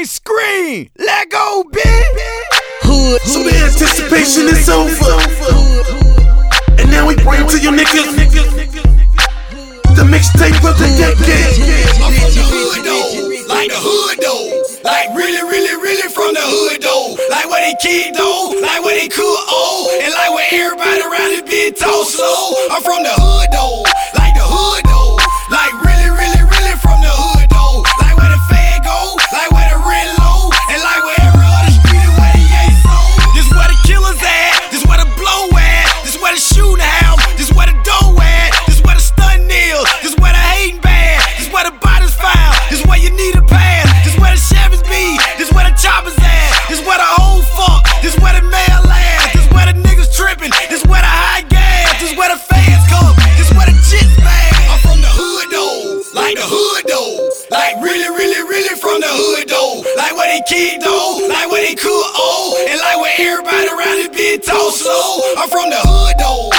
Hey, scream! Let go, bitch! Hood. So the anticipation is over. And now we bring to you niggas the mixtape of the decade. I'm from the hood though, like the hood though, like really, really, really from the hood though, like where they kid though, like where they cook oh, and like where everybody around this bitch talk slow. I'm from the hood hood though, like where they kid though, like where they cook oh, and like where everybody around this bitch talk slow. I'm from the hood though,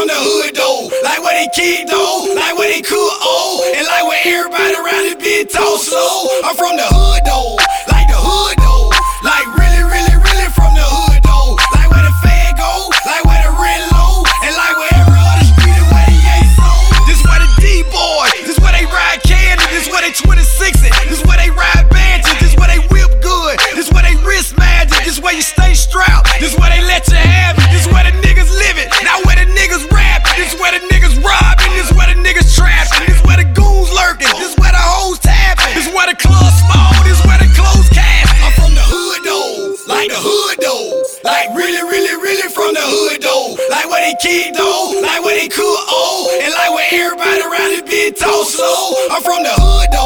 from the hood though, like where they kid though, like where they cook oh, and like where everybody around this bitch talk slow. I'm from the hood though, like the hood though, like really, really, really from the hood though, like where the fed go, like where the rent low, and like where every other street the yay sold. This where the D boy, this where they ride candy, this where they 26 it, this where they ride bands, this where they whip good, this where they wrist magic, this where you stay strapped, this where they let you have it, this where the niggas live it, the niggas rap, this where the niggas robbing, this where the niggas trapping, this where the goons lurking, this where the hoes tapping, this where the club small, this where the clothes cast. I'm from the hood though, like the hood though, like really, really, really from the hood though, like where they kid though, like where they cook oh, and like where everybody around this bitch talk slow. I'm from the hood though,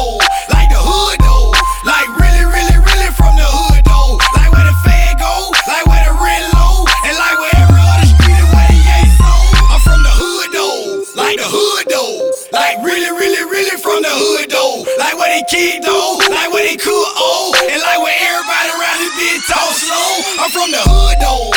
like really, really, really from the hood though, like where they kid though, like where they cook oh, and like where everybody around this bitch talk slow. I'm from the hood though,